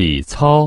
体操。